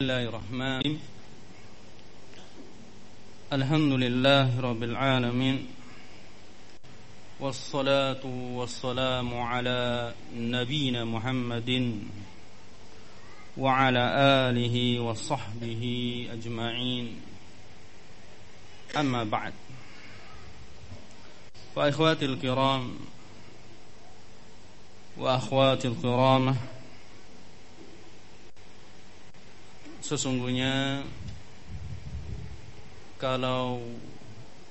الله الرحمن الحمد لله رب العالمين والصلاة والسلام على نبينا محمد وعلى آله وصحبه أجمعين أما بعد فإخواتي الكرام وأخواتي الكرامة Sesungguhnya kalau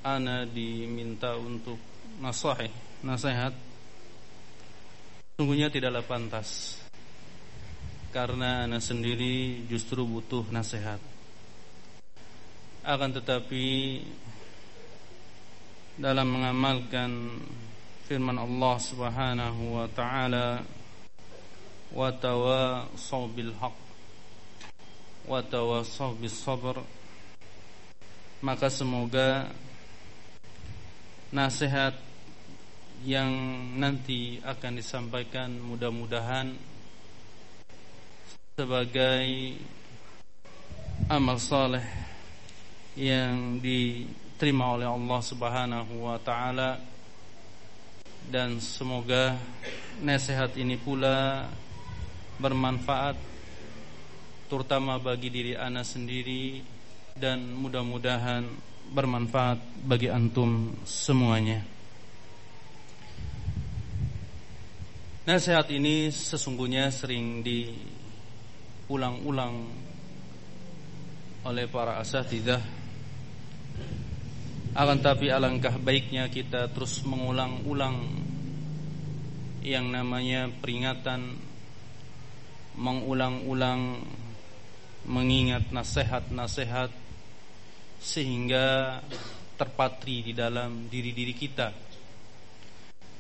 ana diminta untuk nasahih, nasihat sesungguhnya tidaklah pantas. Karena ana sendiri justru butuh nasihat. Akan tetapi dalam mengamalkan firman Allah Subhanahu wa taala wa tawassaw bil haqq wa tawassaw bis sabr maka semoga nasihat yang nanti akan disampaikan mudah-mudahan sebagai amal saleh yang diterima oleh Allah Subhanahu wa taala. Dan semoga nasihat ini pula bermanfaat terutama bagi diri ana sendiri dan mudah-mudahan bermanfaat bagi antum semuanya. Nasihat ini sesungguhnya sering diulang-ulang oleh para asatidah. Akan tapi alangkah baiknya kita terus mengulang-ulang yang namanya peringatan mengulang-ulang mengingat nasihat-nasihat sehingga terpatri di dalam diri-diri kita.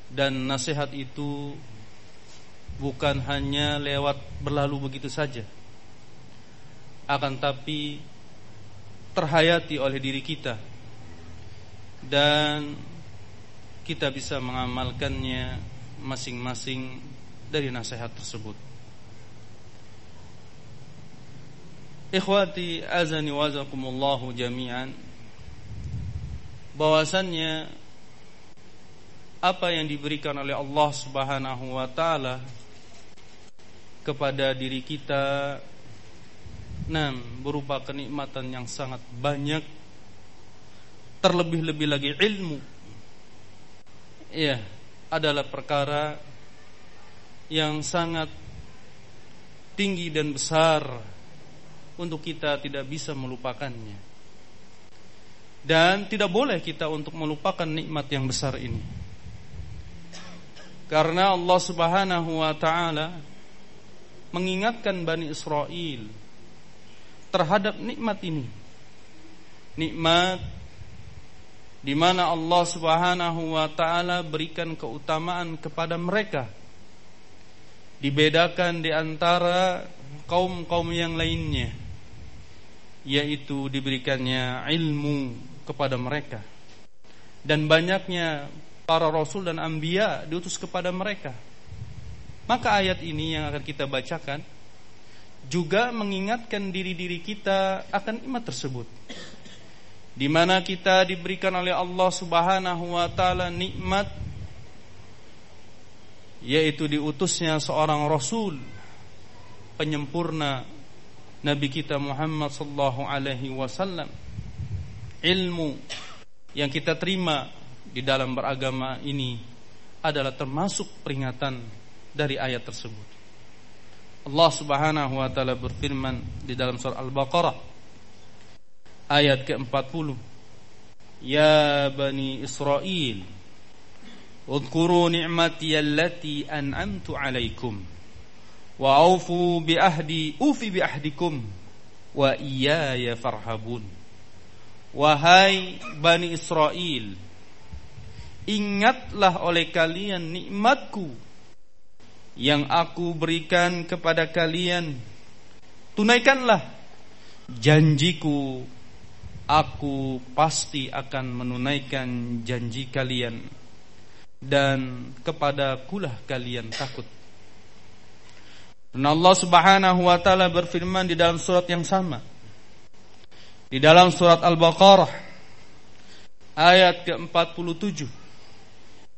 Dan nasihat itu bukan hanya lewat berlalu begitu saja. Akan tapi terhayati oleh diri kita dan kita bisa mengamalkannya masing-masing dari nasihat tersebut. Ikhwati azani wazakumullahu jami'an. Bahwasannya apa yang diberikan oleh Allah Subhanahu wa taala kepada diri kita nam berupa kenikmatan yang sangat banyak. Terlebih-lebih lagi ilmu. Ya adalah perkara yang sangat tinggi dan besar untuk kita tidak bisa melupakannya. Dan tidak boleh kita untuk melupakan nikmat yang besar ini. Karena Allah Subhanahu wa taala mengingatkan Bani Israel terhadap nikmat ini. Nikmat di mana Allah Subhanahu wa taala berikan keutamaan kepada mereka. Dibedakan di antara kaum-kaum yang lainnya yaitu diberikannya ilmu kepada mereka dan banyaknya para rasul dan anbiya diutus kepada mereka. Maka ayat ini yang akan kita bacakan juga mengingatkan diri-diri kita akan iman tersebut. Di mana kita diberikan oleh Allah Subhanahu wa taala nikmat yaitu diutusnya seorang rasul penyempurna Nabi kita Muhammad sallallahu alaihi wasallam ilmu yang kita terima di dalam beragama ini adalah termasuk peringatan dari ayat tersebut. Allah Subhanahu wa taala berfirman di dalam surah Al-Baqarah ayat ke-40 Ya bani Israel Udhkuru ni'mati allati an'amtu 'alaikum wa aufu bi ahdi ufi bi ahdikum wa iyaya farhabun. Wahai bani Israel ingatlah oleh kalian nikmatku yang aku berikan kepada kalian. Tunaikanlah janjiku aku pasti akan menunaikan janji kalian. Dan kepada kulah kalian takut Dan Allah Subhanahu wa taala berfirman di dalam surat yang sama. Di dalam surat Al-Baqarah ayat ke-47.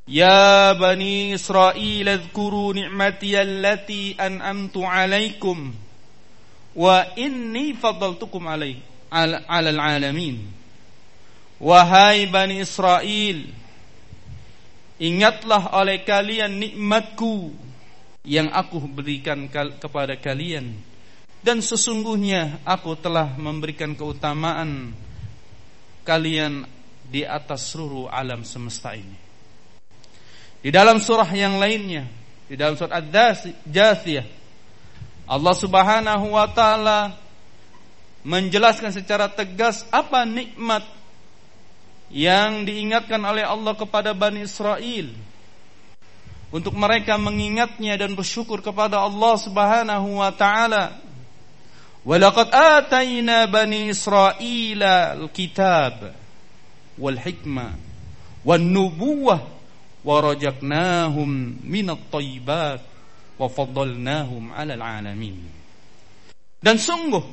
Ya bani Israel adhkuru ni'mati allati an'amtu 'alaikum wa inni faddaltukum 'alai 'alal 'alamin. Wahai bani Israel, ingatlah oleh kalian nikmatku yang aku berikan kepada kalian dan sesungguhnya aku telah memberikan keutamaan kalian di atas seluruh alam semesta ini. Di dalam surah yang lainnya, di dalam surah Ad-Jathiyah, Allah Subhanahu wa taala menjelaskan secara tegas apa nikmat yang diingatkan oleh Allah kepada Bani Israel untuk mereka mengingatnya dan bersyukur kepada Allah Subhanahu wa taala. Walaqad atayna bani Israel al-kitab wal hikmah wan nubuwah wa rajaqnahum minat thayyibat wa faddalnahum 'alal 'alamin. Dan sungguh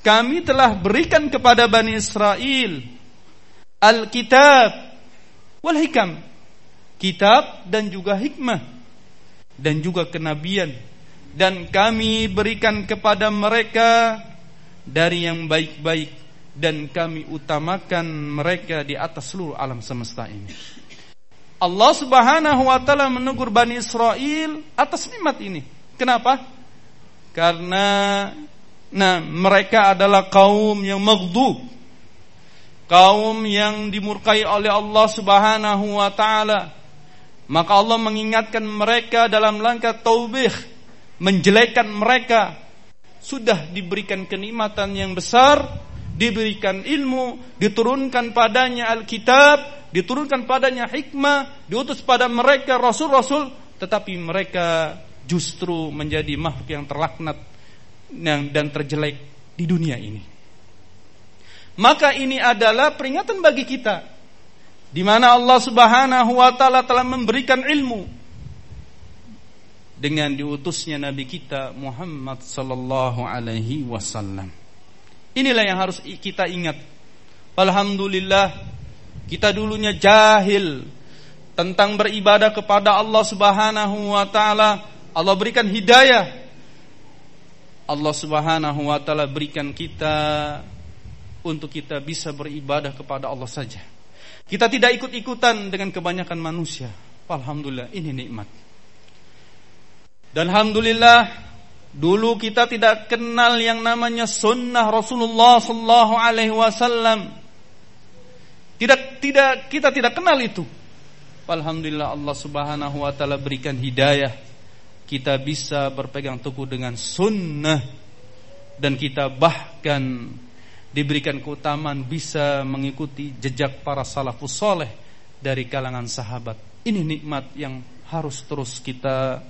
kami telah berikan kepada Bani Israel Alkitab wal hikam. Kitab dan juga hikmah dan juga kenabian dan kami berikan kepada mereka dari yang baik-baik dan kami utamakan mereka di atas seluruh alam semesta ini. Allah Subhanahu wa taala menegur Bani Israel atas nikmat ini. Kenapa? Karena nah mereka adalah kaum yang maghdub kaum yang dimurkai oleh Allah Subhanahu wa taala. Maka Allah mengingatkan mereka dalam langkah taubih, menjelekkan mereka. Sudah diberikan kenikmatan yang besar, diberikan ilmu, diturunkan padanya Alkitab, diturunkan padanya hikmah, diutus pada mereka rasul-rasul, tetapi mereka justru menjadi makhluk yang terlaknat dan terjelek di dunia ini. Maka ini adalah peringatan bagi kita di mana Allah Subhanahu wa taala telah memberikan ilmu dengan diutusnya nabi kita Muhammad sallallahu alaihi wasallam. Inilah yang harus kita ingat. Alhamdulillah kita dulunya jahil tentang beribadah kepada Allah Subhanahu wa taala. Allah berikan hidayah. Allah Subhanahu wa taala berikan kita untuk kita bisa beribadah kepada Allah saja. Kita tidak ikut-ikutan dengan kebanyakan manusia. Alhamdulillah, ini nikmat. Dan alhamdulillah, dulu kita tidak kenal yang namanya sunnah Rasulullah sallallahu alaihi wasallam. Tidak tidak kita tidak kenal itu. Alhamdulillah Allah Subhanahu wa taala berikan hidayah. Kita bisa berpegang teguh dengan sunnah dan kita bahkan diberikan keutamaan bisa mengikuti jejak para salafus soleh dari kalangan sahabat. Ini nikmat yang harus terus kita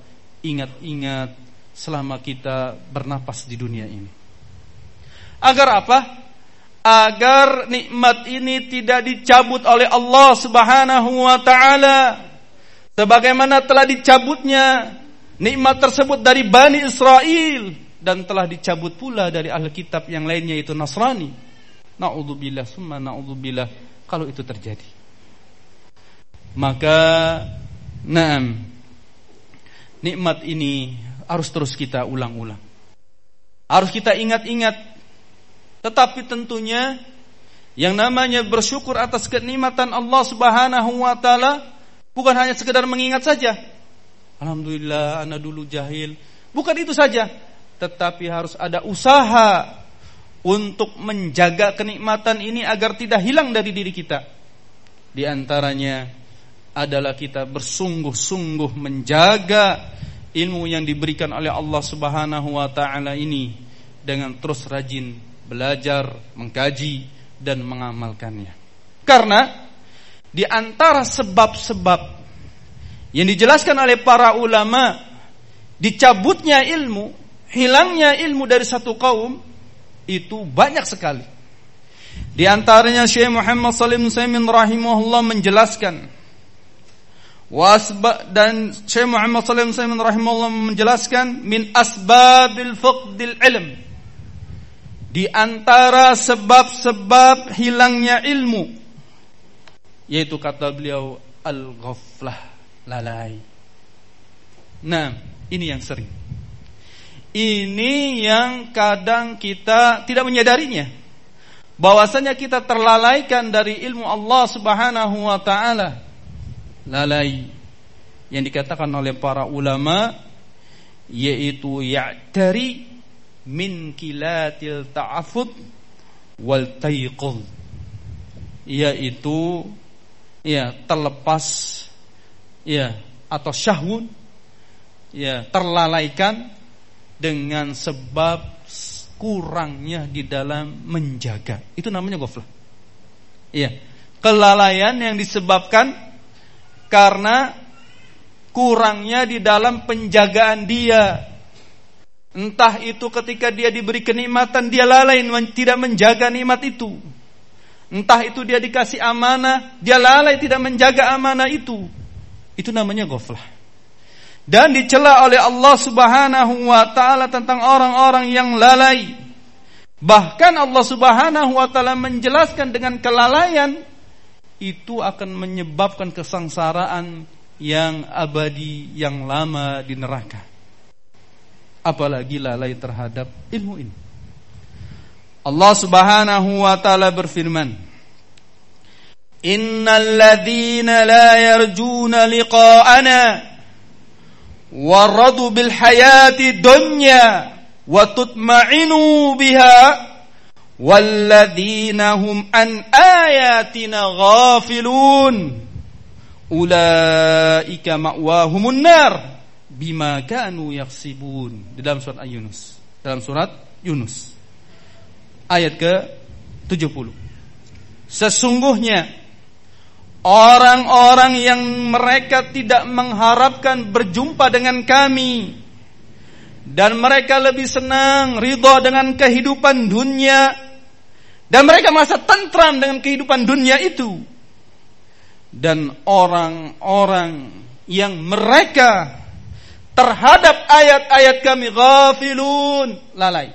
ingat-ingat selama kita bernapas di dunia ini. Agar apa? Agar nikmat ini tidak dicabut oleh Allah Subhanahu wa taala sebagaimana telah dicabutnya nikmat tersebut dari Bani Israel dan telah dicabut pula dari ahli kitab yang lainnya itu Nasrani. Nauzubillah summa naudzubillah kalau itu terjadi. Maka naam nikmat ini harus terus kita ulang-ulang. Harus kita ingat-ingat. Tetapi tentunya yang namanya bersyukur atas kenikmatan Allah Subhanahu wa taala bukan hanya sekedar mengingat saja. Alhamdulillah anak dulu jahil. Bukan itu saja, tetapi harus ada usaha untuk menjaga kenikmatan ini agar tidak hilang dari diri kita. Di antaranya adalah kita bersungguh-sungguh menjaga ilmu yang diberikan oleh Allah Subhanahu wa taala ini dengan terus rajin belajar, mengkaji dan mengamalkannya. Karena di antara sebab-sebab yang dijelaskan oleh para ulama dicabutnya ilmu hilangnya ilmu dari satu kaum itu banyak sekali. Di antaranya Syekh Muhammad Salim Saimin rahimahullah menjelaskan Wasba dan Syekh Muhammad alaihi wasallam rahimahullah menjelaskan min asbabil fuqdil ilm. Di antara sebab-sebab hilangnya ilmu yaitu kata beliau al-ghaflah, lalai. Nah, ini yang sering. Ini yang kadang kita tidak menyadarinya. Bahwasanya kita terlalaikan dari ilmu Allah Subhanahu wa taala. Lalai. Yang dikatakan oleh para ulama yaitu ya'tari min kilatil ta'afud wal tayqul yaitu ya terlepas ya atau syahwun ya terlalaikan dengan sebab kurangnya di dalam menjaga itu namanya ghaflah ya kelalaian yang disebabkan karena kurangnya di dalam penjagaan dia. Entah itu ketika dia diberi kenikmatan dia lalai tidak menjaga nikmat itu. Entah itu dia dikasih amanah, dia lalai tidak menjaga amanah itu. Itu namanya ghaflah. Dan dicela oleh Allah Subhanahu wa taala tentang orang-orang yang lalai. Bahkan Allah Subhanahu wa taala menjelaskan dengan kelalaian itu akan menyebabkan kesengsaraan yang abadi yang lama di neraka. Apalagi lalai terhadap ilmu ini. Allah Subhanahu wa taala berfirman, "Innal ladzina la yarjuna liqa'ana waradu bil hayati dunya wa tutma'inu biha walladzina hum an ayatina ghafilun. Ulaika ma'wahumun nar bima kanu yaksibun. Di dalam surat Yunus. Dalam surat Yunus. Ayat ke 70 sesungguhnya orang-orang yang mereka tidak mengharapkan berjumpa dengan kami dan mereka lebih senang ridho dengan kehidupan dunia dan mereka merasa tentram dengan kehidupan dunia itu. Dan orang-orang yang mereka terhadap ayat-ayat kami ghafilun, lalai.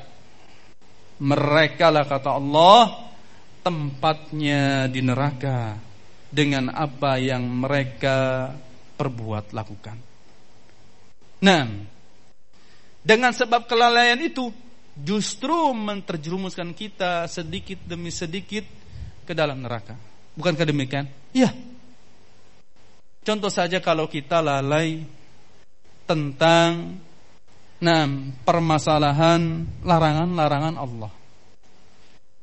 Mereka lah kata Allah tempatnya di neraka dengan apa yang mereka perbuat lakukan. Nah, dengan sebab kelalaian itu justru menterjerumuskan kita sedikit demi sedikit ke dalam neraka. Bukankah demikian? Iya. Contoh saja kalau kita lalai tentang nah, permasalahan larangan-larangan Allah.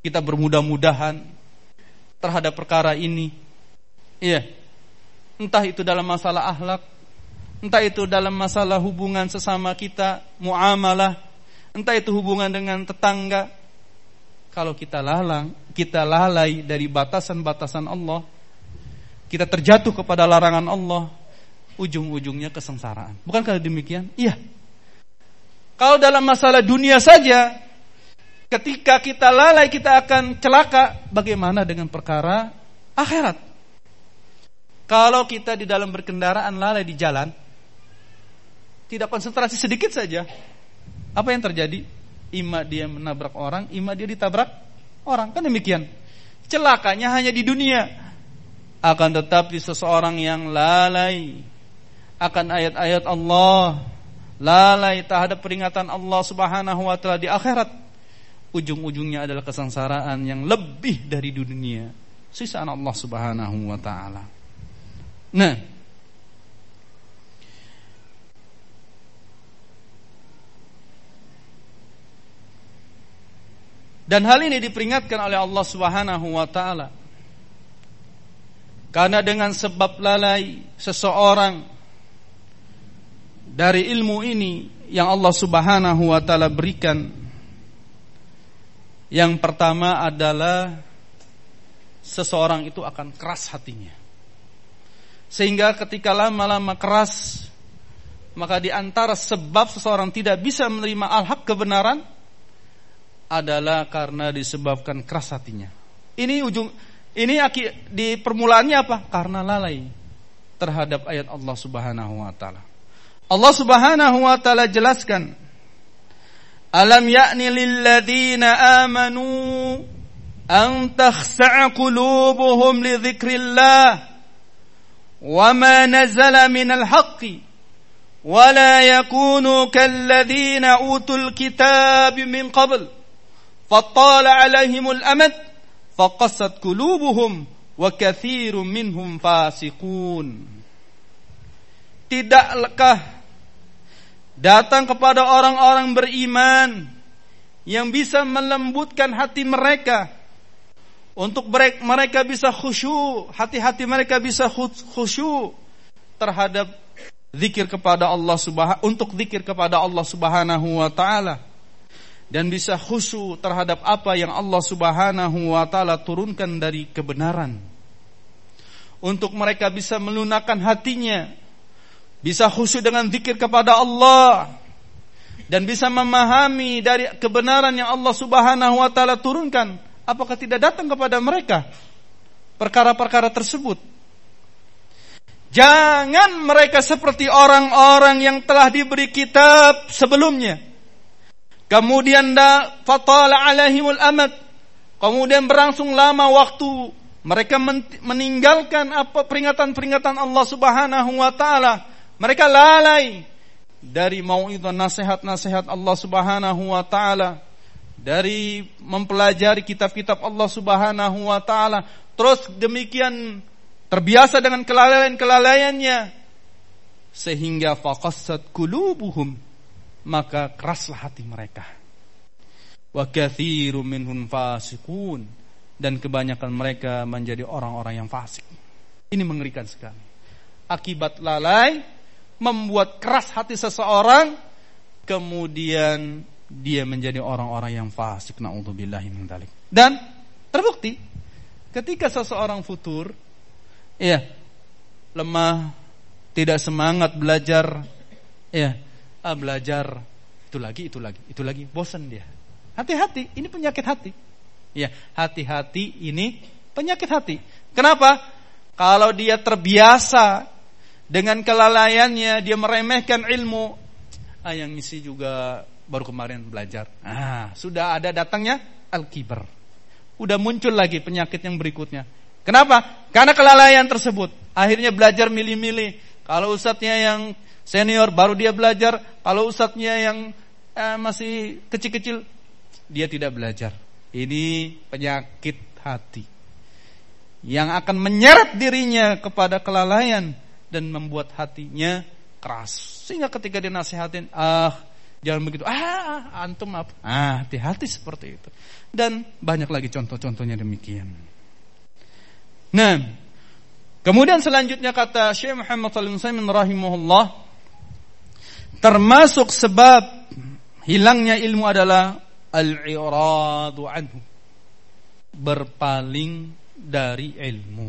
Kita bermudah-mudahan terhadap perkara ini. Iya. Entah itu dalam masalah akhlak, entah itu dalam masalah hubungan sesama kita, muamalah, entah itu hubungan dengan tetangga. Kalau kita lalang, kita lalai dari batasan-batasan Allah, kita terjatuh kepada larangan Allah, ujung-ujungnya kesengsaraan. Bukankah demikian? Iya. Kalau dalam masalah dunia saja, ketika kita lalai kita akan celaka, bagaimana dengan perkara akhirat? Kalau kita di dalam berkendaraan lalai di jalan, tidak konsentrasi sedikit saja, apa yang terjadi? Ima dia menabrak orang, ima dia ditabrak orang. Kan demikian. Celakanya hanya di dunia. Akan tetapi seseorang yang lalai akan ayat-ayat Allah, lalai terhadap peringatan Allah Subhanahu wa taala di akhirat, ujung-ujungnya adalah kesengsaraan yang lebih dari dunia. Sisaan Allah Subhanahu wa taala. Nah, Dan hal ini diperingatkan oleh Allah Subhanahu wa taala. Karena dengan sebab lalai seseorang dari ilmu ini yang Allah Subhanahu wa taala berikan yang pertama adalah seseorang itu akan keras hatinya. Sehingga ketika lama-lama keras maka di antara sebab seseorang tidak bisa menerima al-haq kebenaran adalah karena disebabkan keras hatinya. Ini ujung ini di permulaannya apa? Karena lalai. terhadap ayat Allah Subhanahu wa taala. Allah Subhanahu wa taala jelaskan Alam ya'ni lilladzina amanu an takhsa'a li dzikrillah وما نزل من الحق ولا يكونوا كالذين اوتوا الكتاب من قبل فطال عليهم الامد فقست قلوبهم وكثير منهم فاسقون tidakkah datang kepada orang-orang beriman yang bisa melembutkan hati mereka untuk mereka bisa khusyuk, hati-hati mereka bisa khusyuk terhadap zikir kepada Allah Subhanahu untuk zikir kepada Allah Subhanahu wa taala. Dan bisa khusyuk terhadap apa yang Allah Subhanahu wa taala turunkan dari kebenaran. Untuk mereka bisa melunakkan hatinya, bisa khusyuk dengan zikir kepada Allah. Dan bisa memahami dari kebenaran yang Allah Subhanahu wa taala turunkan, apakah tidak datang kepada mereka perkara-perkara tersebut? Jangan mereka seperti orang-orang yang telah diberi kitab sebelumnya. Kemudian da fatala alaihimul amad. Kemudian berlangsung lama waktu mereka meninggalkan apa peringatan-peringatan Allah Subhanahu wa taala. Mereka lalai dari mau itu nasihat-nasihat Allah Subhanahu wa taala, dari mempelajari kitab-kitab Allah Subhanahu wa taala. Terus demikian terbiasa dengan kelalaian-kelalaiannya. Sehingga faqassat qulubuhum. Maka keraslah hati mereka. Wa katsirum minhum fasiqun. Dan kebanyakan mereka menjadi orang-orang yang fasik. Ini mengerikan sekali. Akibat lalai membuat keras hati seseorang kemudian dia menjadi orang-orang yang fasik naudzubillahi min dan terbukti ketika seseorang futur Iya. Lemah, tidak semangat belajar. Iya. Ah, belajar itu lagi, itu lagi, itu lagi, bosan dia. Hati-hati, ini penyakit hati. Ya, hati-hati ini penyakit hati. Kenapa? Kalau dia terbiasa dengan kelalaiannya, dia meremehkan ilmu. Ah, yang isi juga baru kemarin belajar. Ah, sudah ada datangnya al-kibar. Udah muncul lagi penyakit yang berikutnya. Kenapa? Karena kelalaian tersebut. Akhirnya belajar milih-milih. Kalau ustadznya yang senior baru dia belajar. Kalau ustadznya yang eh, masih kecil-kecil dia tidak belajar. Ini penyakit hati yang akan menyeret dirinya kepada kelalaian dan membuat hatinya keras. Sehingga ketika dinasihatin, ah jangan begitu, ah antum apa? Ah hati-hati seperti itu. Dan banyak lagi contoh-contohnya demikian. Nah, kemudian selanjutnya kata Syekh Muhammad Salim Saimin rahimahullah termasuk sebab hilangnya ilmu adalah al-iradu anhu berpaling dari ilmu.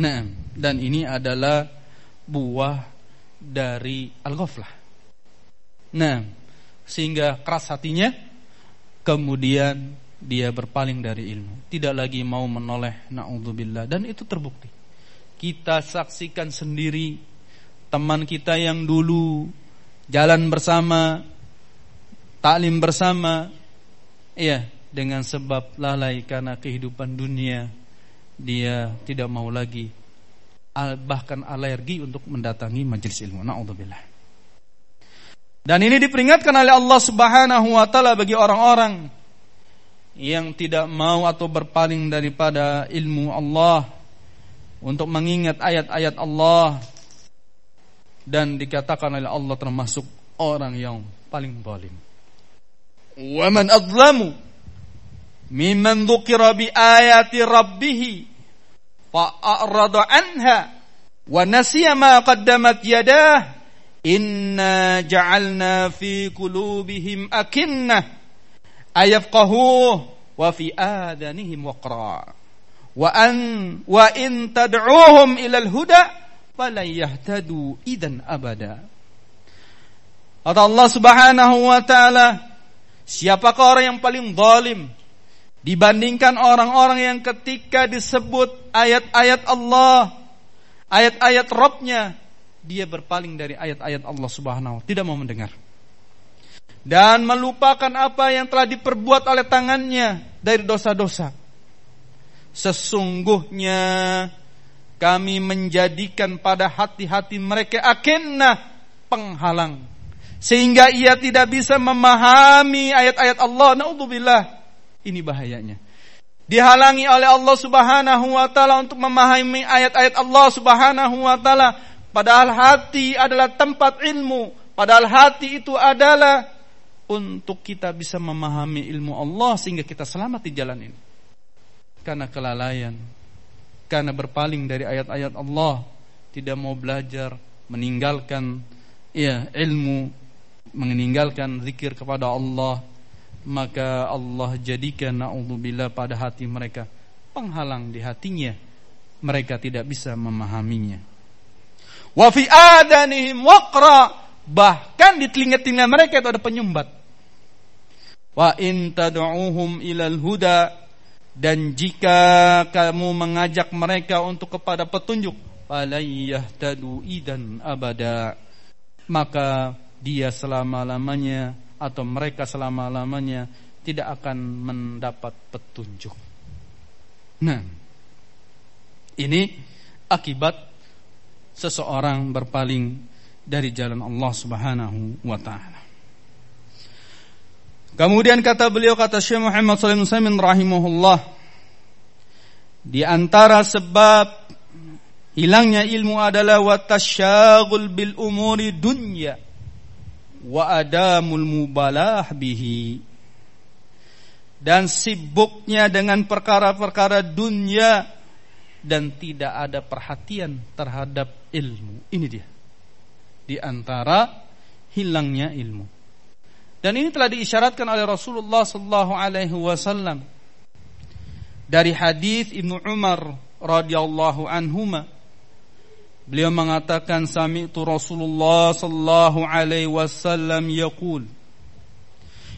Nah, dan ini adalah buah dari al-ghaflah. Nah, sehingga keras hatinya kemudian dia berpaling dari ilmu, tidak lagi mau menoleh naudzubillah dan itu terbukti. Kita saksikan sendiri teman kita yang dulu jalan bersama, taklim bersama, ya dengan sebab lalai karena kehidupan dunia dia tidak mau lagi bahkan alergi untuk mendatangi majelis ilmu. Naudzubillah. Dan ini diperingatkan oleh Allah Subhanahu wa taala bagi orang-orang yang tidak mau atau berpaling daripada ilmu Allah untuk mengingat ayat-ayat Allah dan dikatakan oleh Allah termasuk orang yang paling zalim. Wa man adlamu mimman dzukira bi ayati rabbih fa a'rada anha wa nasiya ma qaddamat yadah inna ja'alna fi qulubihim akinnah ayafqahuh wa fi adanihim waqra. Wa an wa in tad'uhum ila al-huda falan yahtadu idan abada. Kata Allah Subhanahu wa taala siapakah orang yang paling zalim dibandingkan orang-orang yang ketika disebut ayat-ayat Allah ayat-ayat Robnya, dia berpaling dari ayat-ayat Allah Subhanahu tidak mau mendengar. Dan melupakan apa yang telah diperbuat oleh tangannya dari dosa-dosa. Sesungguhnya kami menjadikan pada hati-hati mereka akenah penghalang sehingga ia tidak bisa memahami ayat-ayat Allah. Naudzubillah. Ini bahayanya. Dihalangi oleh Allah Subhanahu wa taala untuk memahami ayat-ayat Allah Subhanahu wa taala. Padahal hati adalah tempat ilmu. Padahal hati itu adalah untuk kita bisa memahami ilmu Allah sehingga kita selamat di jalan ini. Karena kelalaian, karena berpaling dari ayat-ayat Allah, tidak mau belajar, meninggalkan ya ilmu meninggalkan zikir kepada Allah maka Allah jadikan naudzubillah pada hati mereka penghalang di hatinya mereka tidak bisa memahaminya wa fi adanihim waqra. Bahkan di telinga-telinga mereka itu ada penyumbat. Wa in tad'uhum ilal huda. Dan jika kamu mengajak mereka untuk kepada petunjuk falayahtadu idan abada. Maka dia selama-lamanya atau mereka selama-lamanya tidak akan mendapat petunjuk. Nah, ini akibat seseorang berpaling dari jalan Allah Subhanahu wa taala. Kemudian kata beliau kata Syekh Muhammad alaihi wasallam rahimahullah di antara sebab hilangnya ilmu adalah watasyagul bil umuri dunya wa adamul mubalah bihi dan sibuknya dengan perkara-perkara dunia dan tidak ada perhatian terhadap ilmu. Ini dia. Di antara hilangnya ilmu. Dan ini telah diisyaratkan oleh Rasulullah sallallahu alaihi wasallam dari hadis Ibnu Umar radhiyallahu anhuma Beliau mengatakan sami'tu Rasulullah sallallahu alaihi wasallam yaqul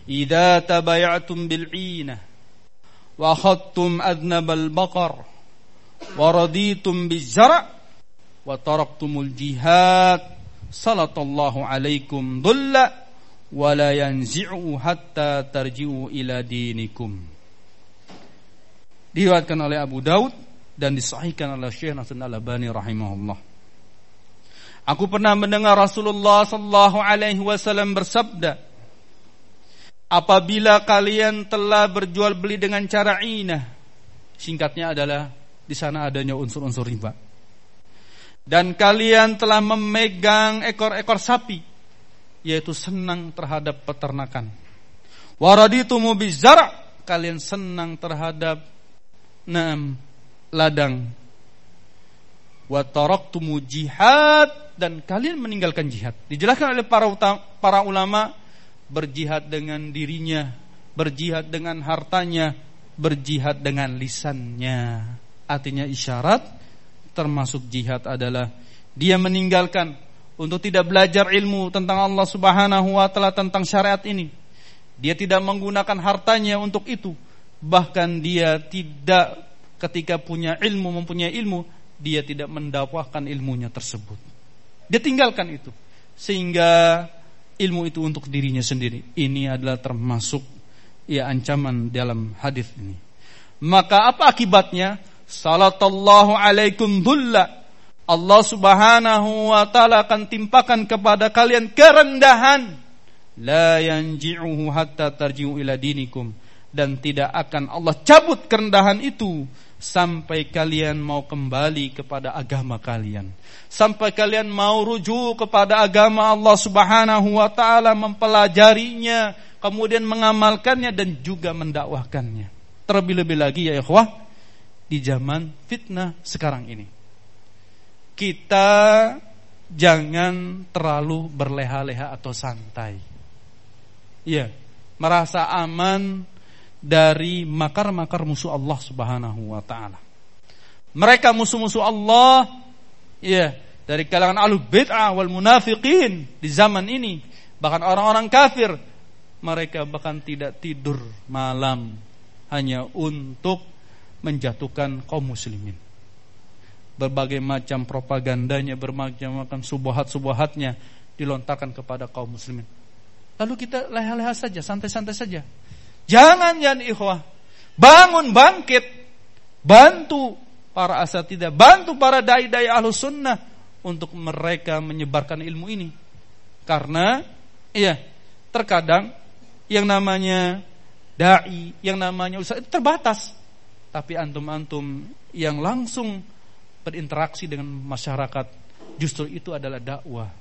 Idza tabaya'tum bil 'inah wa akhadtum adnab al baqar wa raditum biz zar' wa taraktumul jihad. Salatallahu alaikum dhulla wa la yanzi'u hatta tarji'u ila dinikum. Diriwayatkan oleh Abu Daud dan disahihkan oleh Syekh Nasr Al-Albani rahimahullah. Aku pernah mendengar Rasulullah sallallahu alaihi wasallam bersabda, "Apabila kalian telah berjual beli dengan cara inah, singkatnya adalah di sana adanya unsur-unsur riba. Dan kalian telah memegang ekor-ekor sapi, yaitu senang terhadap peternakan. Waraditumu bizara, kalian senang terhadap enam ladang. Wa taraktumu jihad dan kalian meninggalkan jihad. Dijelaskan oleh para para ulama berjihad dengan dirinya, berjihad dengan hartanya, berjihad dengan lisannya. Artinya isyarat termasuk jihad adalah dia meninggalkan untuk tidak belajar ilmu tentang Allah Subhanahu wa taala tentang syariat ini. Dia tidak menggunakan hartanya untuk itu. Bahkan dia tidak ketika punya ilmu mempunyai ilmu, dia tidak mendakwahkan ilmunya tersebut. Dia tinggalkan itu. Sehingga ilmu itu untuk dirinya sendiri. Ini adalah termasuk ya ancaman dalam hadis ini. Maka apa akibatnya? Salatallahu alaikum dhulla. Allah Subhanahu wa taala akan timpakan kepada kalian kerendahan. La yanji'uhu hatta tarji'u ila dinikum dan tidak akan Allah cabut kerendahan itu sampai kalian mau kembali kepada agama kalian. Sampai kalian mau rujuk kepada agama Allah Subhanahu wa taala mempelajarinya, kemudian mengamalkannya dan juga mendakwahkannya. Terlebih-lebih lagi ya ikhwah di zaman fitnah sekarang ini. Kita jangan terlalu berleha-leha atau santai. Ya, merasa aman dari makar-makar musuh Allah Subhanahu wa taala. Mereka musuh-musuh Allah ya dari kalangan ahlu bid'ah wal munafiqin di zaman ini, bahkan orang-orang kafir mereka bahkan tidak tidur malam hanya untuk menjatuhkan kaum muslimin. berbagai macam propagandanya, berbagai macam subuhat-subuhatnya dilontarkan kepada kaum muslimin. Lalu kita leha-leha saja, santai-santai saja. Jangan ya ikhwah. Bangun bangkit. Bantu para asatidah, bantu para dai-dai ahlus sunnah untuk mereka menyebarkan ilmu ini. Karena iya, terkadang yang namanya dai, yang namanya ustaz itu terbatas. Tapi antum-antum yang langsung berinteraksi dengan masyarakat, justru itu adalah dakwah.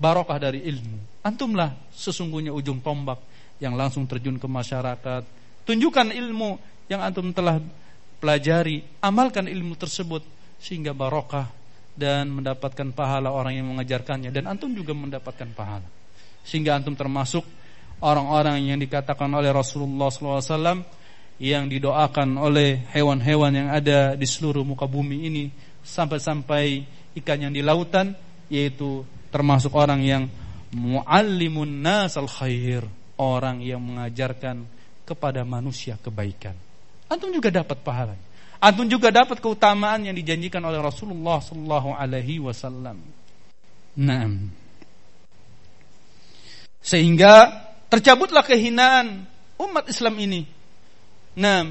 Barokah dari ilmu. Antumlah sesungguhnya ujung tombak yang langsung terjun ke masyarakat. Tunjukkan ilmu yang antum telah pelajari, amalkan ilmu tersebut sehingga barokah dan mendapatkan pahala orang yang mengajarkannya dan antum juga mendapatkan pahala. Sehingga antum termasuk orang-orang yang dikatakan oleh Rasulullah SAW yang didoakan oleh hewan-hewan yang ada di seluruh muka bumi ini sampai-sampai ikan yang di lautan yaitu termasuk orang yang muallimun nasal khair orang yang mengajarkan kepada manusia kebaikan. Antum juga dapat pahala antum juga dapat keutamaan yang dijanjikan oleh Rasulullah sallallahu alaihi wasallam. Nah sehingga tercabutlah kehinaan umat Islam ini. Nah,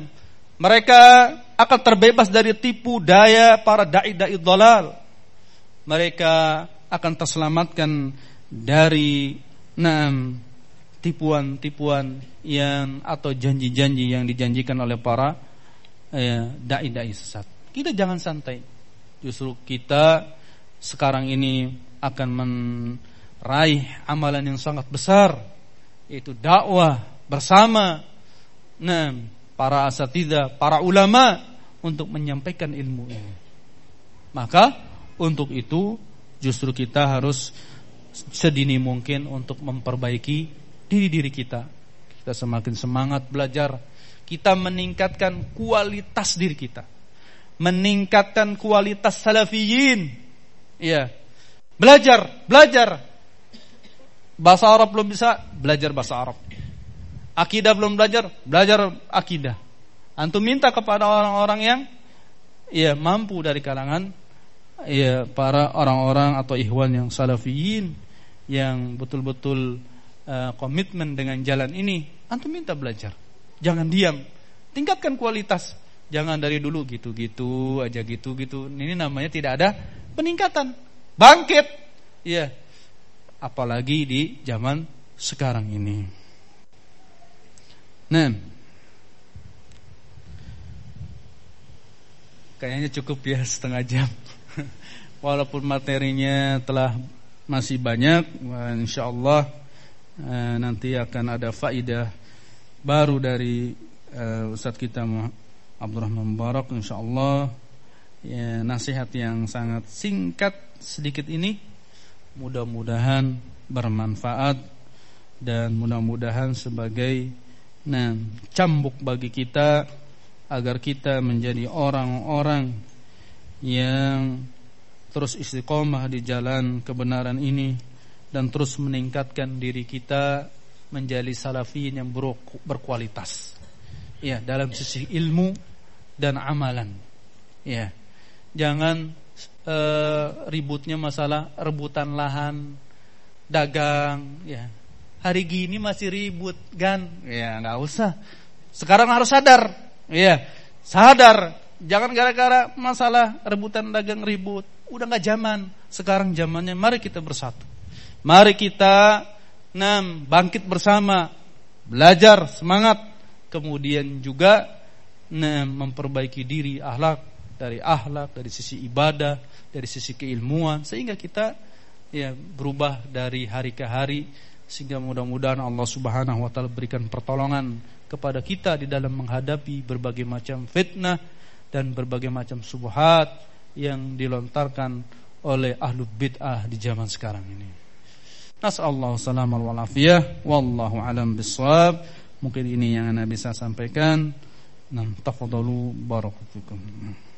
mereka akan terbebas dari tipu daya para dai-dai dalal. Mereka akan terselamatkan dari enam tipuan-tipuan yang atau janji-janji yang dijanjikan oleh para eh, dai-dai sesat. Kita jangan santai. Justru kita sekarang ini akan meraih amalan yang sangat besar yaitu dakwah bersama nah para asatidah, para ulama untuk menyampaikan ilmu ini. Maka untuk itu justru kita harus sedini mungkin untuk memperbaiki diri-diri kita. Kita semakin semangat belajar, kita meningkatkan kualitas diri kita. Meningkatkan kualitas salafiyin. Ya. Belajar, belajar Bahasa Arab belum bisa, belajar bahasa Arab. Akidah belum belajar, belajar akidah. Antum minta kepada orang-orang yang ya mampu dari kalangan ya para orang-orang atau ikhwan yang salafiyin yang betul-betul uh, komitmen dengan jalan ini, antum minta belajar. Jangan diam. Tingkatkan kualitas. Jangan dari dulu gitu-gitu aja gitu-gitu. Ini namanya tidak ada peningkatan. Bangkit. Ya, apalagi di zaman sekarang ini. Nah, kayaknya cukup ya setengah jam. Walaupun materinya telah masih banyak, insya Allah eh, nanti akan ada faidah baru dari uh, Ustadz kita Abdurrahman Barak, insya Allah ya, nasihat yang sangat singkat sedikit ini mudah-mudahan bermanfaat dan mudah-mudahan sebagai nah cambuk bagi kita agar kita menjadi orang-orang yang terus istiqomah di jalan kebenaran ini dan terus meningkatkan diri kita menjadi salafin yang berkualitas. Ya dalam sisi ilmu dan amalan. Ya jangan e, ributnya masalah rebutan lahan dagang ya hari gini masih ribut kan ya nggak usah. Sekarang harus sadar. Ya sadar. Jangan gara-gara masalah rebutan dagang ribut. Udah nggak zaman. Sekarang zamannya. Mari kita bersatu. Mari kita enam bangkit bersama. Belajar semangat. Kemudian juga enam memperbaiki diri akhlak dari akhlak dari sisi ibadah dari sisi keilmuan. Sehingga kita ya berubah dari hari ke hari sehingga mudah-mudahan Allah Subhanahu wa taala berikan pertolongan kepada kita di dalam menghadapi berbagai macam fitnah dan berbagai macam subhat yang dilontarkan oleh ahlu bid'ah di zaman sekarang ini. Nasallahu salam wal afiyah wallahu alam bisawab. Mungkin ini yang Anda bisa sampaikan. Nam tafadalu barakallahu